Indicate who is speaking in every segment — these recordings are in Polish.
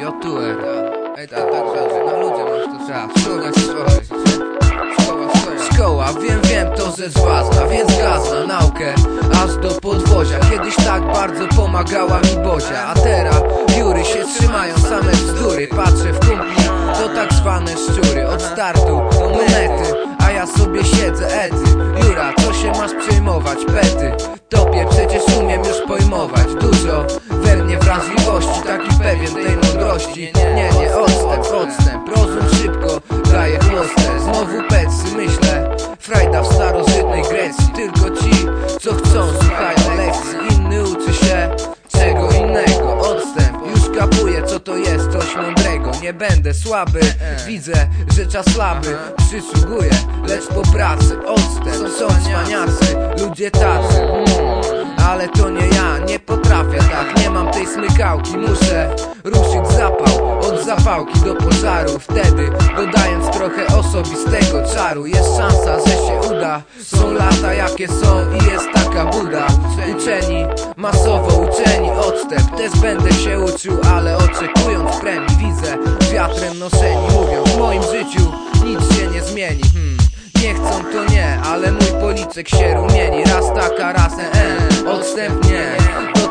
Speaker 1: Jotuer Ej, tak, tak, na ludzie masz to szkoła Szkoła, szkoła Szkoła, wiem, wiem, to rzecz ważna, więc gaz na naukę Aż do podwozia, kiedyś tak bardzo pomagała mi Bozia A teraz jury się trzymają, to jest coś mądrego? Nie będę słaby, widzę, że czas słaby. Przysługuję, lecz po pracy Odstęp, są cwaniacy, ludzie tacy. Ale to nie ja, nie potrafię tak. Nie mam tej smykałki, muszę ruszyć zapał Od zapałki do pożaru. Wtedy dodając trochę osobistego czaru Jest szansa, że się uda. Są lata jakie są i jest taka buda. Uczeni, masowo uczeni odstęp Też będę się uczył, ale oczekując premii Widzę wiatrem noszeni Mówią w moim życiu nic się nie zmieni hmm. Nie chcą to nie, ale mój policzek się rumieni Raz taka, raz e, odstępnie To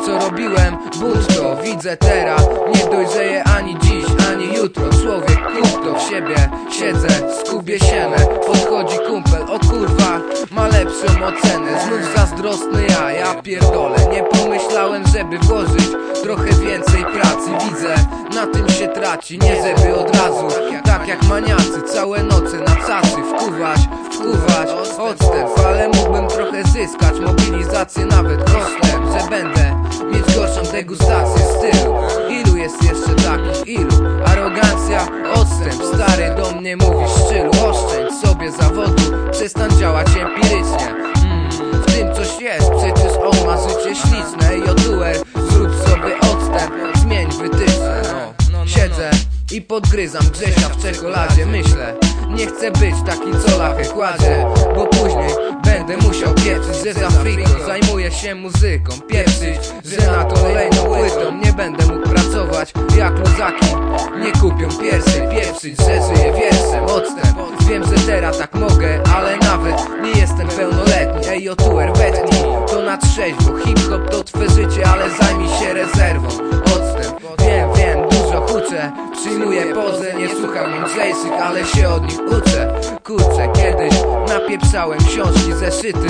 Speaker 1: co robiłem, bunt to widzę teraz. Nie dojrzeję ani dziś, ani jutro. Człowiek kup to w siebie. Siedzę, skubię siemę Podchodzi kumpel, o kurwa Ma lepszą ocenę, znów zazdrosny ja Ja pierdolę, nie pomyślałem żeby włożyć Trochę więcej pracy. Widzę, na tym się traci. Nie żeby od razu, tak jak maniacy Całe noce na cacy wkuwać Wkuwać, odstęp Ale mógłbym trochę zyskać. Mobilizację nawet kosztem Że będę mieć gorszą degustację stylu Ilu jest jeszcze takich, ilu? Arogancja, odstęp. Stary do mnie mówi szczylu Oszczędź sobie zawodu. Przestań działać empirycznie. Mm, W tym coś jest, przecież on ma życie śliczne Jotuer, zrób sobie odstęp. Zmień wytyczne. No. Siedzę i podgryzam Grzesia w czekoladzie. Myślę, nie chcę być taki co lachę kładzie Bo później pieprzyć Że za friko zajmuję się muzyką Pieprzyć, że na kolejną płytą Nie będę mógł pracować jak luzaki Nie kupią pierwszej Pieprzyć, że żyję wierszem Odstęp, wiem, że teraz tak mogę Ale nawet nie jestem pełnoletni. Ej, otuer, wetnij To na trzeźwo. Hip-hop to twe życie, ale zajmij się rezerwą Odstęp, wiem, wiem, dużo huczę Przyjmuję pozę, nie słucham mądrzejszych, ale się od nich uczę. Kurczę, kiedyś napieprzałem książki, zeszyty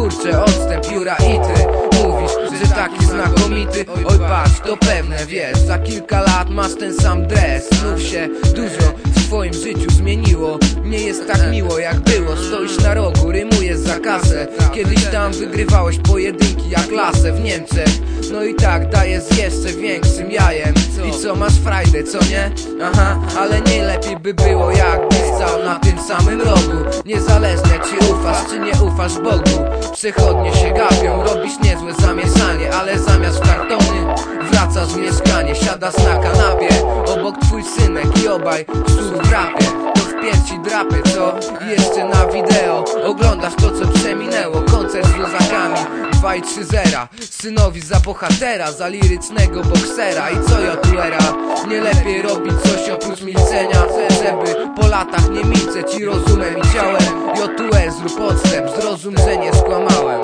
Speaker 1: kurczę, odstęp, Jura i ty. Mówisz, że taki znakomity, oj patrz, to pewne, wiesz Za kilka lat masz ten sam dres, znów się dużo w twoim życiu zmieniło. Nie jest tak miło jak było, stoisz na rogu, rymujesz za kasę. Kiedyś tam wygrywałeś pojedynki jak lasę w Niemczech. No i tak dajesz jeszcze większym jajem. I co masz frajdę, co nie? Aha, ale nie lepiej by było jakbyś na tym samym rogu. Niezależne czy ufasz, czy nie ufasz Bogu. Przechodnie się gapią, robisz niezłe zamieszanie Ale zamiast w kartony wracasz w mieszkanie. Siadasz na kanapie, obok twój synek i obaj psów w rapie. To w piersi drapie, co? Jeszcze na wideo. Oglądasz to co przeminęło Koncert z luzakami 2 i 3 zera Synowi za bohatera, za lirycznego boksera. I co Jotuera? Nie lepiej robić coś oprócz milczenia Żeby latach nie milczeć i rozumem i ciałem. Jotuer zrób odstęp, zrozum, że nie skłamałem